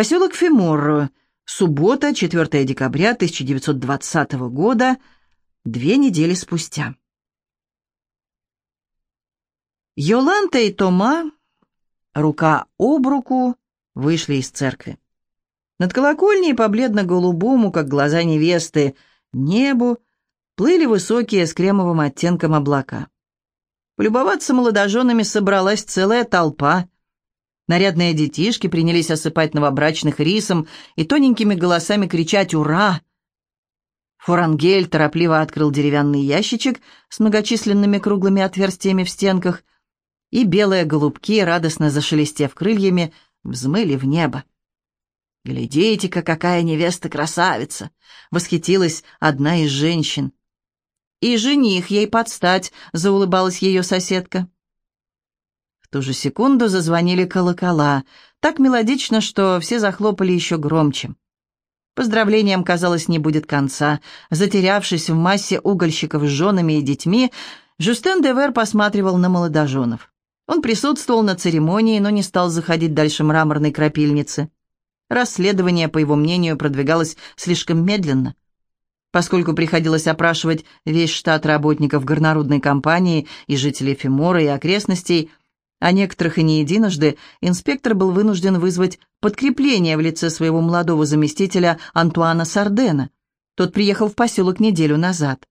Поселок Фиморро. Суббота, 4 декабря 1920 года, две недели спустя. Йоланта и Тома, рука об руку, вышли из церкви. Над колокольней по бледно-голубому, как глаза невесты, небу плыли высокие с кремовым оттенком облака. Полюбоваться молодоженами собралась целая толпа. Нарядные детишки принялись осыпать новобрачных рисом и тоненькими голосами кричать «Ура!». Форангель торопливо открыл деревянный ящичек с многочисленными круглыми отверстиями в стенках, и белые голубки, радостно зашелестев крыльями, взмыли в небо. «Глядите-ка, какая невеста-красавица!» — восхитилась одна из женщин. «И жених ей подстать!» — заулыбалась ее соседка. Ту же секунду зазвонили колокола, так мелодично, что все захлопали еще громче. Поздравлениям, казалось, не будет конца. Затерявшись в массе угольщиков с женами и детьми, Жюстен Девер посматривал на молодоженов. Он присутствовал на церемонии, но не стал заходить дальше мраморной крапильницы. Расследование, по его мнению, продвигалось слишком медленно. Поскольку приходилось опрашивать весь штат работников горнорудной компании и жителей Фимора и окрестностей, а некоторых и не единожды, инспектор был вынужден вызвать подкрепление в лице своего молодого заместителя Антуана Сардена. Тот приехал в поселок неделю назад.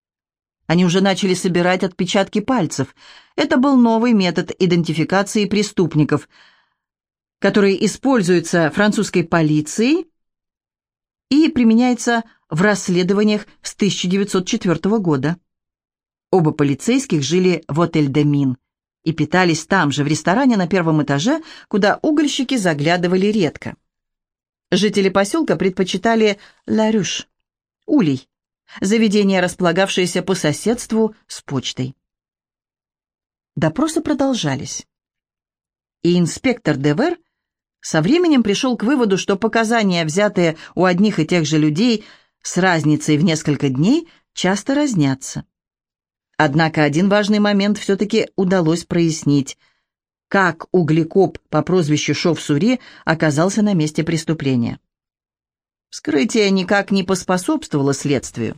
Они уже начали собирать отпечатки пальцев. Это был новый метод идентификации преступников – который используется французской полицией и применяется в расследованиях с 1904 года. Оба полицейских жили в отель «Демин» и питались там же, в ресторане на первом этаже, куда угольщики заглядывали редко. Жители поселка предпочитали «Ла Рюш» — улей, заведение, располагавшееся по соседству с почтой. Допросы продолжались. И инспектор Девер со временем пришел к выводу, что показания, взятые у одних и тех же людей с разницей в несколько дней, часто разнятся. Однако один важный момент все-таки удалось прояснить. Как углекоп по прозвищу Шов-Сури оказался на месте преступления. Вскрытие никак не поспособствовало следствию.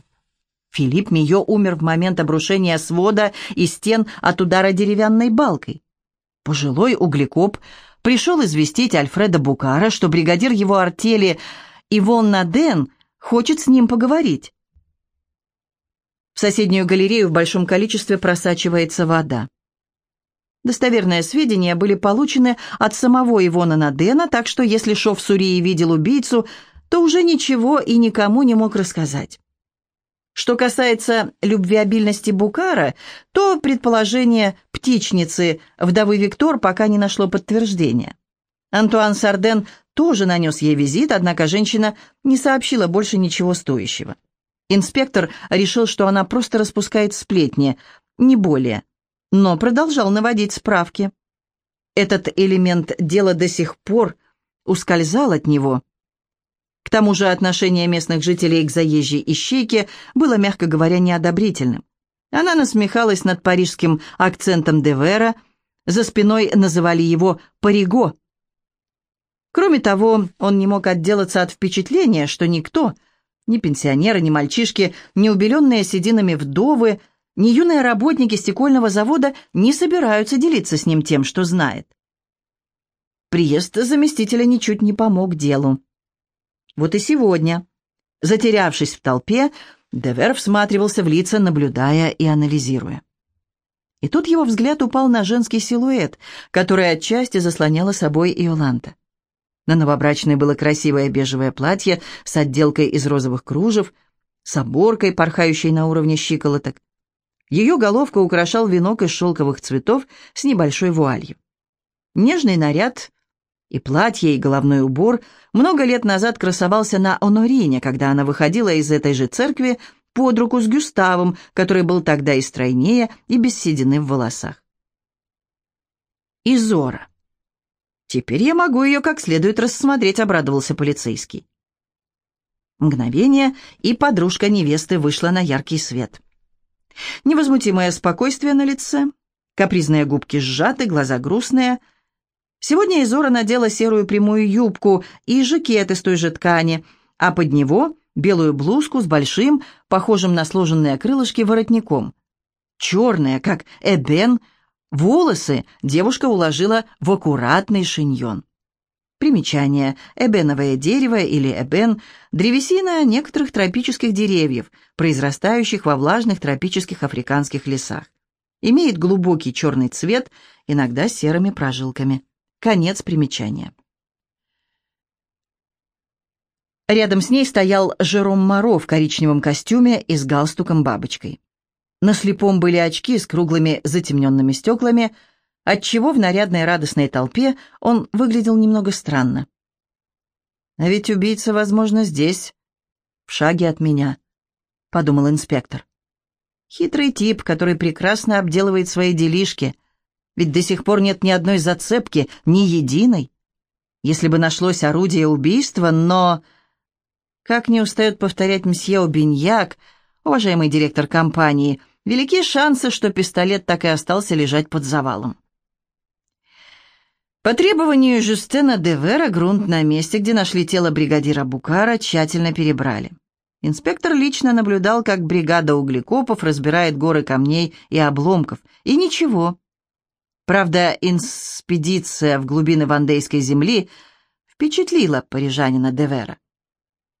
Филипп Мио умер в момент обрушения свода и стен от удара деревянной балкой. Пожилой углекоп пришел известить Альфреда Букара, что бригадир его артели Ивон Наден хочет с ним поговорить. В соседнюю галерею в большом количестве просачивается вода. Достоверные сведения были получены от самого Ивона Надена, так что если Шов Сурии видел убийцу, то уже ничего и никому не мог рассказать. Что касается любвеобильности Букара, то предположение птичницы вдовы Виктор пока не нашло подтверждения. Антуан Сарден тоже нанес ей визит, однако женщина не сообщила больше ничего стоящего. Инспектор решил, что она просто распускает сплетни, не более, но продолжал наводить справки. Этот элемент дела до сих пор ускользал от него. К тому же отношение местных жителей к заезжей ищейке было, мягко говоря, неодобрительным. Она насмехалась над парижским акцентом Девера, за спиной называли его «Париго». Кроме того, он не мог отделаться от впечатления, что никто, ни пенсионеры, ни мальчишки, ни убеленные сединами вдовы, ни юные работники стекольного завода не собираются делиться с ним тем, что знает. Приезд заместителя ничуть не помог делу. Вот и сегодня, затерявшись в толпе, Девер всматривался в лица, наблюдая и анализируя. И тут его взгляд упал на женский силуэт, который отчасти заслоняла собой Иоланта. На новобрачной было красивое бежевое платье с отделкой из розовых кружев, с оборкой, порхающей на уровне щиколоток. Ее головка украшал венок из шелковых цветов с небольшой вуалью. Нежный наряд и платье, и головной убор много лет назад красовался на Онорине, когда она выходила из этой же церкви под руку с Гюставом, который был тогда и стройнее, и без в волосах. Изора. Теперь я могу ее как следует рассмотреть, обрадовался полицейский. Мгновение, и подружка невесты вышла на яркий свет. Невозмутимое спокойствие на лице, капризные губки сжаты, глаза грустные — Сегодня Изора надела серую прямую юбку и жакет из той же ткани, а под него белую блузку с большим, похожим на сложенные крылышки, воротником. Черная, как эбен, волосы девушка уложила в аккуратный шиньон. Примечание. Эбеновое дерево или эбен – древесина некоторых тропических деревьев, произрастающих во влажных тропических африканских лесах. Имеет глубокий черный цвет, иногда с серыми прожилками. Конец примечания. Рядом с ней стоял Жером Моро в коричневом костюме и с галстуком-бабочкой. На слепом были очки с круглыми затемненными стеклами, отчего в нарядной радостной толпе он выглядел немного странно. «А ведь убийца, возможно, здесь, в шаге от меня», — подумал инспектор. «Хитрый тип, который прекрасно обделывает свои делишки, ведь до сих пор нет ни одной зацепки, ни единой. Если бы нашлось орудие убийства, но... Как не устает повторять мсье Обиньяк, уважаемый директор компании, велики шансы, что пистолет так и остался лежать под завалом. По требованию Жюстена де Вера грунт на месте, где нашли тело бригадира Букара, тщательно перебрали. Инспектор лично наблюдал, как бригада углекопов разбирает горы камней и обломков, и ничего, Правда, инспедиция в глубины Вандейской земли впечатлила парижанина Девера.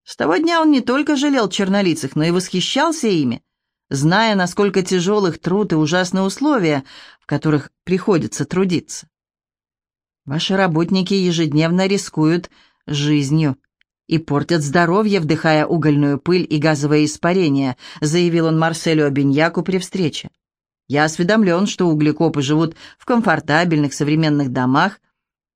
С того дня он не только жалел чернолицых, но и восхищался ими, зная, насколько тяжелых труд и ужасные условия, в которых приходится трудиться. Ваши работники ежедневно рискуют жизнью и портят здоровье, вдыхая угольную пыль и газовое испарение, заявил он Марселю Обиньяку при встрече. Я осведомлен, что углекопы живут в комфортабельных современных домах,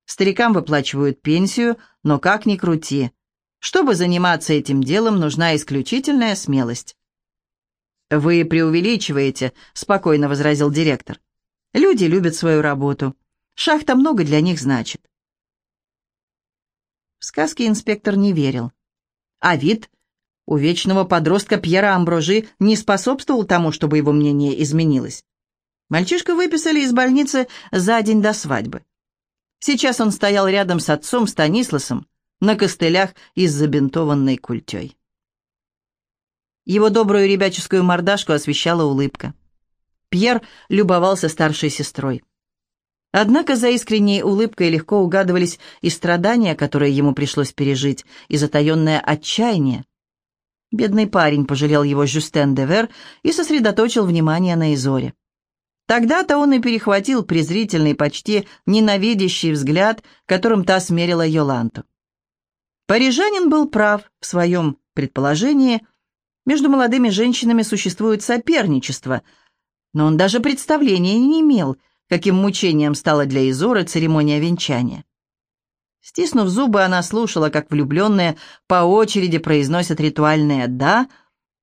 старикам выплачивают пенсию, но как ни крути. Чтобы заниматься этим делом, нужна исключительная смелость. «Вы преувеличиваете», — спокойно возразил директор. «Люди любят свою работу. Шахта много для них значит». В сказки инспектор не верил. А вид у вечного подростка Пьера Амброжи не способствовал тому, чтобы его мнение изменилось. Мальчишку выписали из больницы за день до свадьбы. Сейчас он стоял рядом с отцом Станисласом на костылях и с забинтованной культей. Его добрую ребяческую мордашку освещала улыбка. Пьер любовался старшей сестрой. Однако за искренней улыбкой легко угадывались и страдания, которые ему пришлось пережить, и затаенное отчаяние, Бедный парень пожалел его Жюстен де Вер и сосредоточил внимание на Изоре. Тогда-то он и перехватил презрительный, почти ненавидящий взгляд, которым та смерила Йоланту. Парижанин был прав в своем предположении. Между молодыми женщинами существует соперничество, но он даже представления не имел, каким мучением стала для Изоры церемония венчания. Стиснув зубы, она слушала, как влюбленные по очереди произносят ритуальное «да»,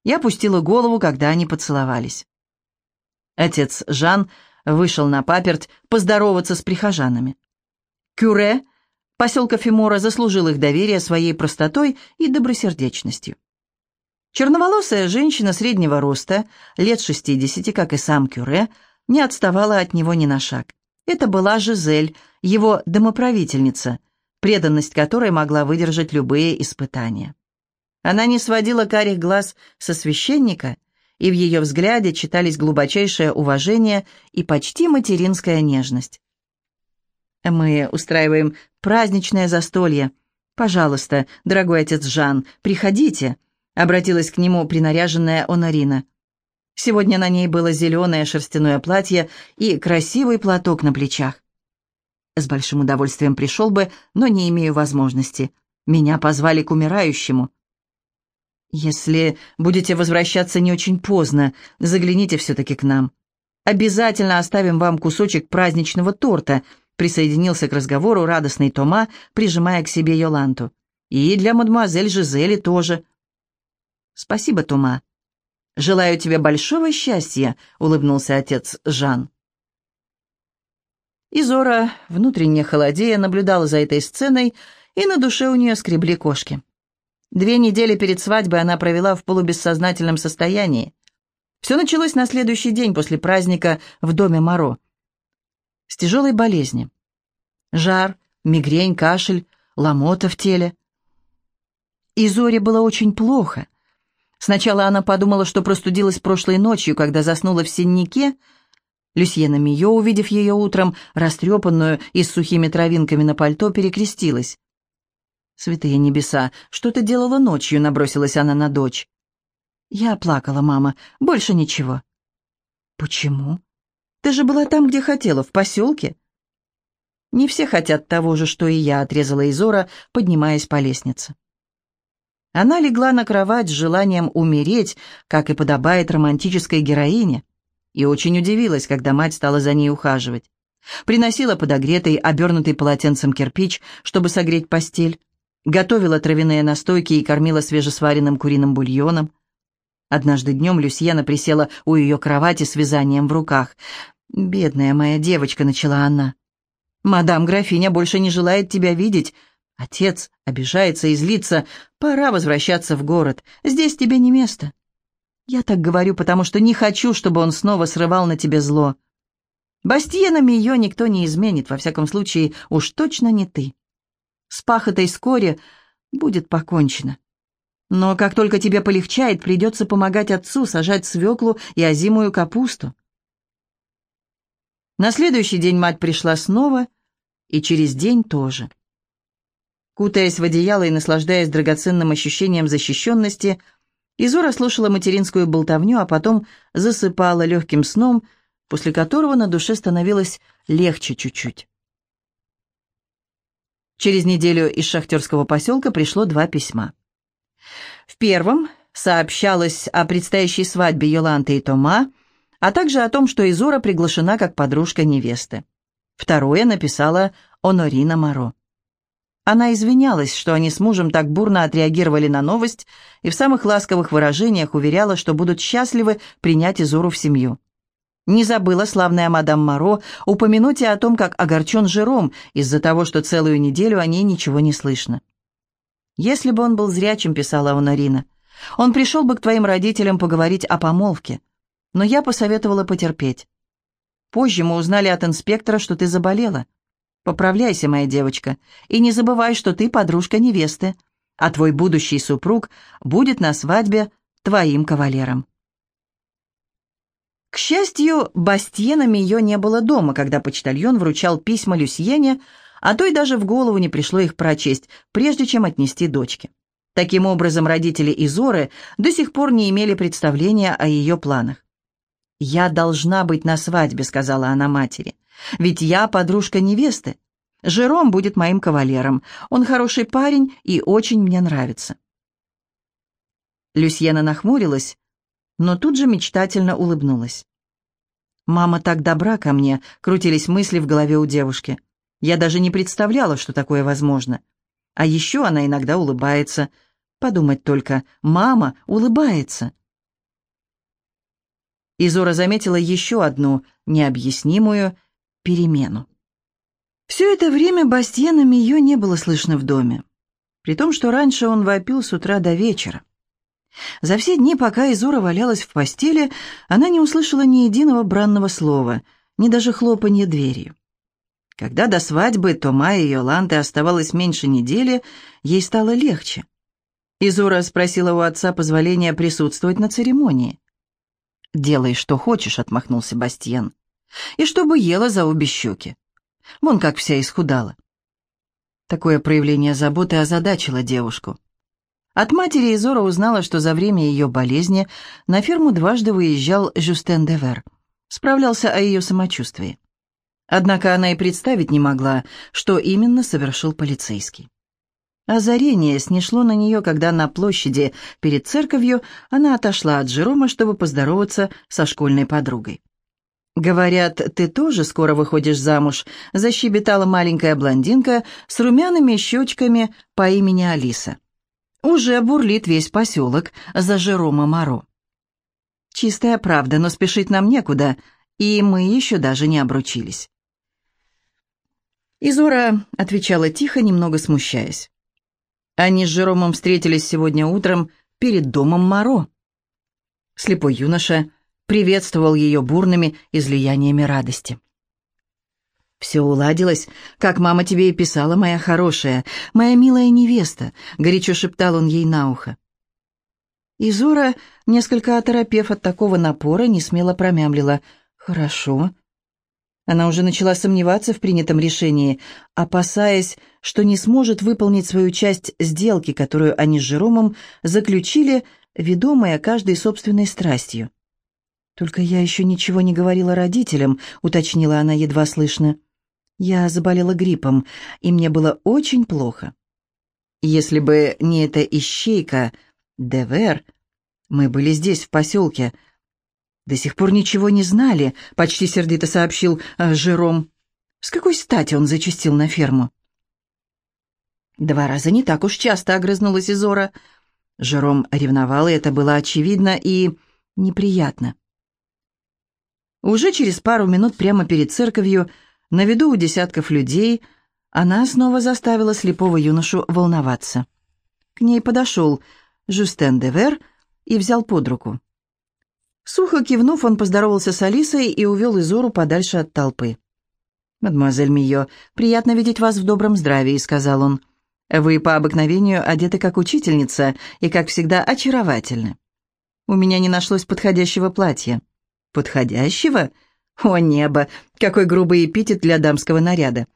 и опустила голову, когда они поцеловались. Отец Жан вышел на паперть поздороваться с прихожанами. Кюре поселка Фимора заслужил их доверие своей простотой и добросердечностью. Черноволосая женщина среднего роста, лет шестидесяти, как и сам Кюре, не отставала от него ни на шаг. Это была Жизель, его домоправительница – преданность которой могла выдержать любые испытания. Она не сводила карих глаз со священника, и в ее взгляде читались глубочайшее уважение и почти материнская нежность. «Мы устраиваем праздничное застолье. Пожалуйста, дорогой отец Жан, приходите», — обратилась к нему принаряженная Онорина. Сегодня на ней было зеленое шерстяное платье и красивый платок на плечах. С большим удовольствием пришел бы, но не имею возможности. Меня позвали к умирающему. Если будете возвращаться не очень поздно, загляните все-таки к нам. Обязательно оставим вам кусочек праздничного торта, присоединился к разговору радостный Тома, прижимая к себе Йоланту. И для мадемуазель Жизели тоже. Спасибо, Тома. Желаю тебе большого счастья, улыбнулся отец Жан. Изора, внутренне холодея, наблюдала за этой сценой, и на душе у нее скребли кошки. Две недели перед свадьбой она провела в полубессознательном состоянии. Все началось на следующий день после праздника в доме Моро. С тяжелой болезни. Жар, мигрень, кашель, ломота в теле. И Зоре было очень плохо. Сначала она подумала, что простудилась прошлой ночью, когда заснула в синняке. Люсьена Мио, увидев ее утром, растрепанную и с сухими травинками на пальто, перекрестилась. «Святые небеса, что ты делала ночью?» — набросилась она на дочь. «Я плакала, мама. Больше ничего». «Почему? Ты же была там, где хотела, в поселке». «Не все хотят того же, что и я», — отрезала Изора, поднимаясь по лестнице. Она легла на кровать с желанием умереть, как и подобает романтической героине, и очень удивилась, когда мать стала за ней ухаживать. Приносила подогретый, обернутый полотенцем кирпич, чтобы согреть постель, готовила травяные настойки и кормила свежесваренным куриным бульоном. Однажды днем Люсьена присела у ее кровати с вязанием в руках. «Бедная моя девочка», — начала она. «Мадам графиня больше не желает тебя видеть. Отец обижается и злится. Пора возвращаться в город. Здесь тебе не место». «Я так говорю, потому что не хочу, чтобы он снова срывал на тебе зло. Бастиенами ее никто не изменит, во всяком случае, уж точно не ты. С пахотой вскоре будет покончено. Но как только тебе полегчает, придется помогать отцу сажать свеклу и озимую капусту. На следующий день мать пришла снова, и через день тоже. Кутаясь в одеяло и наслаждаясь драгоценным ощущением защищенности, Изора слушала материнскую болтовню, а потом засыпала легким сном, после которого на душе становилось легче чуть-чуть. Через неделю из шахтерского поселка пришло два письма. В первом сообщалось о предстоящей свадьбе Йоланты и Тома, а также о том, что Изора приглашена как подружка невесты. Второе написала Онорина Моро. Она извинялась, что они с мужем так бурно отреагировали на новость и в самых ласковых выражениях уверяла, что будут счастливы принять Изору в семью. Не забыла славная мадам Моро упомянуть и о том, как огорчен Жером из-за того, что целую неделю о ней ничего не слышно. «Если бы он был зрячим», — писала Онарина, — «он пришел бы к твоим родителям поговорить о помолвке, но я посоветовала потерпеть. Позже мы узнали от инспектора, что ты заболела. Поправляйся, моя девочка, и не забывай, что ты подружка невесты, а твой будущий супруг будет на свадьбе твоим кавалером». К счастью, Бастьена Мио не было дома, когда почтальон вручал письма Люсьене, а той даже в голову не пришло их прочесть, прежде чем отнести дочке. Таким образом, родители Изоры до сих пор не имели представления о ее планах. «Я должна быть на свадьбе», — сказала она матери, — «ведь я подружка невесты. Жером будет моим кавалером. Он хороший парень и очень мне нравится». Люсьена нахмурилась, но тут же мечтательно улыбнулась. «Мама так добра ко мне», — крутились мысли в голове у девушки. Я даже не представляла, что такое возможно. А еще она иногда улыбается. Подумать только, мама улыбается. Изора заметила еще одну необъяснимую перемену. Все это время Бастьена ее не было слышно в доме, при том, что раньше он вопил с утра до вечера. За все дни, пока Изора валялась в постели, она не услышала ни единого бранного слова, ни даже хлопанья дверью. Когда до свадьбы Тома и Йоланты оставалось меньше недели, ей стало легче. Изура спросила у отца позволения присутствовать на церемонии. «Делай, что хочешь», — отмахнулся Бастьен. «И чтобы ела за обе щеки. Вон как вся исхудала». Такое проявление заботы озадачило девушку. От матери Изора узнала, что за время ее болезни на ферму дважды выезжал Жюстен Девер. Справлялся о ее самочувствии. Однако она и представить не могла, что именно совершил полицейский. Озарение снесло на нее, когда на площади перед церковью она отошла от Жерома, чтобы поздороваться со школьной подругой. «Говорят, ты тоже скоро выходишь замуж», — защебетала маленькая блондинка с румяными щечками по имени Алиса. «Уже бурлит весь поселок за Жерома Моро». «Чистая правда, но спешить нам некуда, и мы еще даже не обручились». Изора отвечала тихо, немного смущаясь. Они с Жеромом встретились сегодня утром перед домом Моро. Слепой юноша приветствовал ее бурными излияниями радости. «Все уладилось, как мама тебе и писала, моя хорошая, моя милая невеста», — горячо шептал он ей на ухо. Изора, несколько оторопев от такого напора, не смело промямлила. «Хорошо». Она уже начала сомневаться в принятом решении, опасаясь, что не сможет выполнить свою часть сделки, которую они с Жеромом заключили, ведомая каждой собственной страстью. «Только я еще ничего не говорила родителям», — уточнила она едва слышно. Я заболела гриппом, и мне было очень плохо. Если бы не эта ищейка, Девер, мы были здесь, в поселке. До сих пор ничего не знали, почти сердито сообщил э, Жером. С какой стати он зачастил на ферму? Два раза не так уж часто огрызнулась Изора. Жером ревновал, и это было очевидно и неприятно. Уже через пару минут прямо перед церковью на виду у десятков людей она снова заставила слепого юношу волноваться. К ней подошел Жюстен де Вер и взял под руку. Сухо кивнув, он поздоровался с Алисой и увел Изору подальше от толпы. «Мадемуазель Мио, приятно видеть вас в добром здравии», — сказал он. «Вы по обыкновению одеты как учительница и, как всегда, очаровательны. У меня не нашлось подходящего платья». «Подходящего?» О небо, какой грубый эпитет для дамского наряда.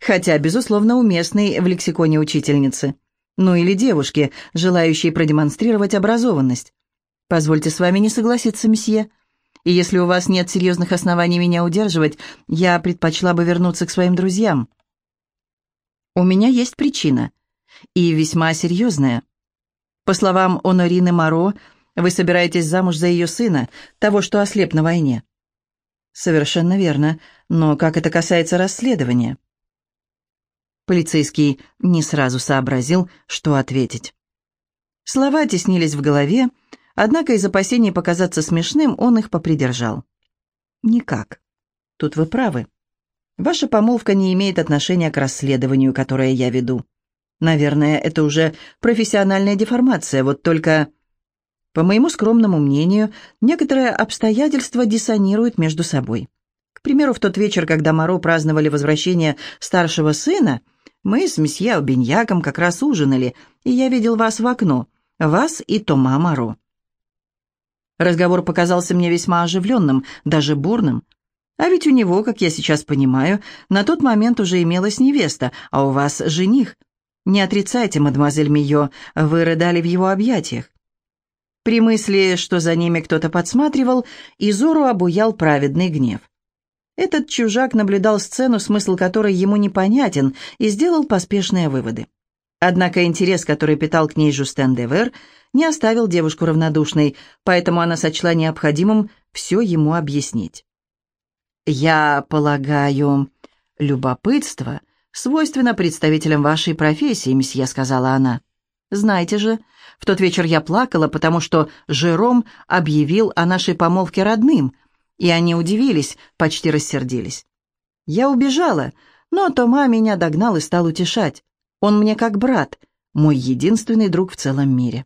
Хотя, безусловно, уместный в лексиконе учительницы. Ну или девушки, желающие продемонстрировать образованность. Позвольте с вами не согласиться, месье. И если у вас нет серьезных оснований меня удерживать, я предпочла бы вернуться к своим друзьям. У меня есть причина. И весьма серьезная. По словам Онорины Моро, вы собираетесь замуж за ее сына, того, что ослеп на войне. «Совершенно верно. Но как это касается расследования?» Полицейский не сразу сообразил, что ответить. Слова теснились в голове, однако из опасений показаться смешным он их попридержал. «Никак. Тут вы правы. Ваша помолвка не имеет отношения к расследованию, которое я веду. Наверное, это уже профессиональная деформация, вот только по моему скромному мнению, некоторые обстоятельства диссонируют между собой. К примеру, в тот вечер, когда Моро праздновали возвращение старшего сына, мы с месье Обиньяком как раз ужинали, и я видел вас в окно, вас и Тома Моро. Разговор показался мне весьма оживленным, даже бурным. А ведь у него, как я сейчас понимаю, на тот момент уже имелась невеста, а у вас жених. Не отрицайте, мадемуазель Мио, вы рыдали в его объятиях. При мысли, что за ними кто-то подсматривал, Изору обуял праведный гнев. Этот чужак наблюдал сцену, смысл которой ему непонятен, и сделал поспешные выводы. Однако интерес, который питал к ней Жустен де Вер, не оставил девушку равнодушной, поэтому она сочла необходимым все ему объяснить. «Я полагаю, любопытство свойственно представителям вашей профессии, месье», — сказала она. «Знаете же, в тот вечер я плакала, потому что Жером объявил о нашей помолвке родным, и они удивились, почти рассердились. Я убежала, но Тома меня догнал и стал утешать. Он мне как брат, мой единственный друг в целом мире.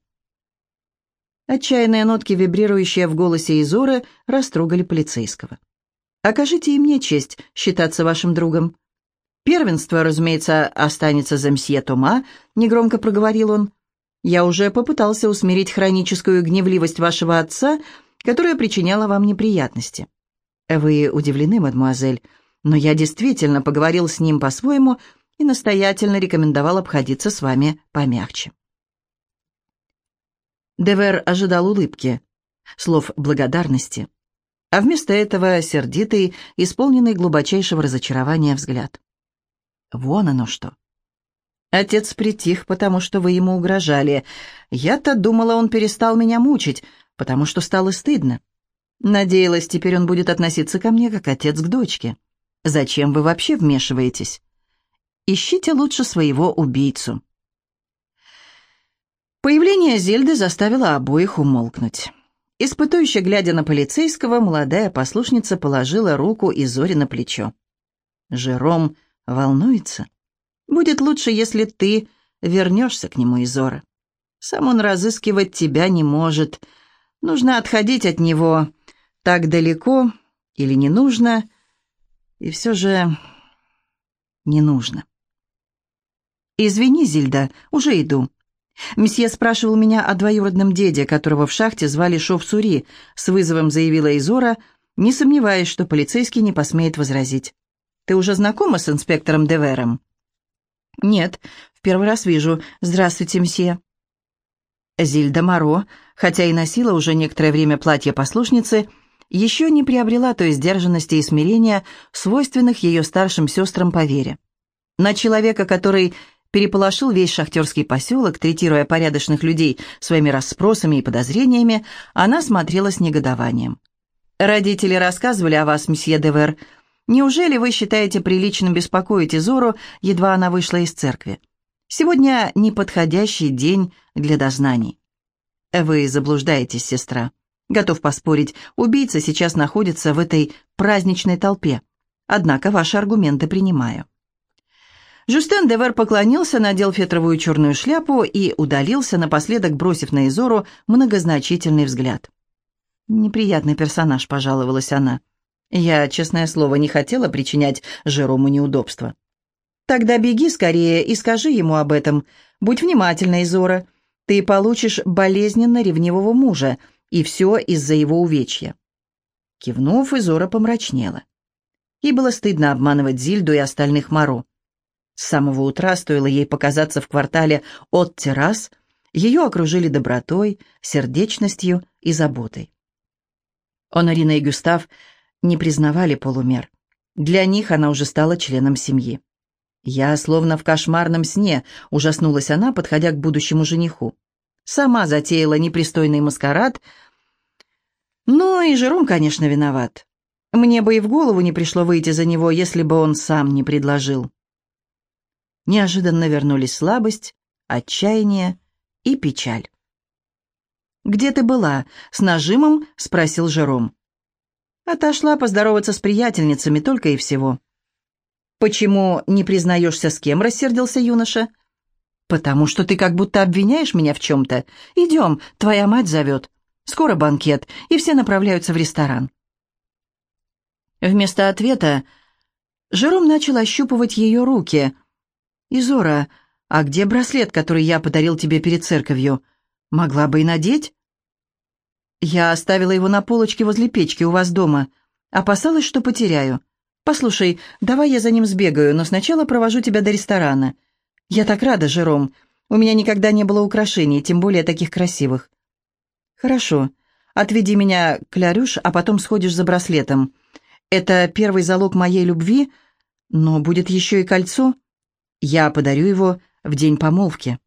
Отчаянные нотки, вибрирующие в голосе Изоры, растрогали полицейского. «Окажите и мне честь считаться вашим другом». «Первенство, разумеется, останется за мсье Тома», — негромко проговорил он. Я уже попытался усмирить хроническую гневливость вашего отца, которая причиняла вам неприятности. Вы удивлены, мадемуазель, но я действительно поговорил с ним по-своему и настоятельно рекомендовал обходиться с вами помягче. Девер ожидал улыбки, слов благодарности, а вместо этого сердитый, исполненный глубочайшего разочарования взгляд. Вон оно что. Отец притих, потому что вы ему угрожали. Я-то думала, он перестал меня мучить, потому что стало стыдно. Надеялась, теперь он будет относиться ко мне, как отец к дочке. Зачем вы вообще вмешиваетесь? Ищите лучше своего убийцу. Появление Зельды заставило обоих умолкнуть. Испытующе глядя на полицейского, молодая послушница положила руку Изоре на плечо. Жером волнуется. Будет лучше, если ты вернешься к нему, Изора. Сам он разыскивать тебя не может. Нужно отходить от него так далеко или не нужно. И все же не нужно. «Извини, Зильда, уже иду». Месье спрашивал меня о двоюродном деде, которого в шахте звали Шов-Сури, с вызовом заявила Изора, не сомневаясь, что полицейский не посмеет возразить. «Ты уже знакома с инспектором Девером?» «Нет, в первый раз вижу. Здравствуйте, мсье». Зильда Моро, хотя и носила уже некоторое время платье послушницы, еще не приобрела той сдержанности и смирения, свойственных ее старшим сестрам по вере. На человека, который переполошил весь шахтерский поселок, третируя порядочных людей своими расспросами и подозрениями, она смотрела с негодованием. «Родители рассказывали о вас, месье Девер. Неужели вы считаете приличным беспокоить Изору, едва она вышла из церкви? Сегодня неподходящий день для дознаний». «Вы заблуждаетесь, сестра. Готов поспорить, убийца сейчас находится в этой праздничной толпе. Однако ваши аргументы принимаю». Жюстен Девер поклонился, надел фетровую черную шляпу и удалился, напоследок бросив на Изору многозначительный взгляд. «Неприятный персонаж», — пожаловалась она. «Я, честное слово, не хотела причинять Жерому неудобства». «Тогда беги скорее и скажи ему об этом. Будь внимательна, Изора. Ты получишь болезненно ревнивого мужа, и все из-за его увечья». Кивнув, Изора помрачнела. Ей было стыдно обманывать Зильду и остальных Моро. С самого утра стоило ей показаться в квартале от террас, ее окружили добротой, сердечностью и заботой. Онорина и Гюстав не признавали полумер. Для них она уже стала членом семьи. «Я словно в кошмарном сне», — ужаснулась она, подходя к будущему жениху. Сама затеяла непристойный маскарад. Ну и Жером, конечно, виноват. Мне бы и в голову не пришло выйти за него, если бы он сам не предложил. Неожиданно вернулись слабость, отчаяние и печаль. «Где ты была?» — с нажимом спросил Жером. Отошла поздороваться с приятельницами только и всего. «Почему не признаешься, с кем?» — рассердился юноша. «Потому что ты как будто обвиняешь меня в чем-то. Идем, твоя мать зовет. Скоро банкет, и все направляются в ресторан». Вместо ответа Жером начал ощупывать ее руки — «Изора, а где браслет, который я подарил тебе перед церковью? Могла бы и надеть?» «Я оставила его на полочке возле печки у вас дома. Опасалась, что потеряю. Послушай, давай я за ним сбегаю, но сначала провожу тебя до ресторана. Я так рада, Жером. У меня никогда не было украшений, тем более таких красивых». «Хорошо. Отведи меня к Лярюш, а потом сходишь за браслетом. Это первый залог моей любви, но будет еще и кольцо». Я подарю его в день помолвки.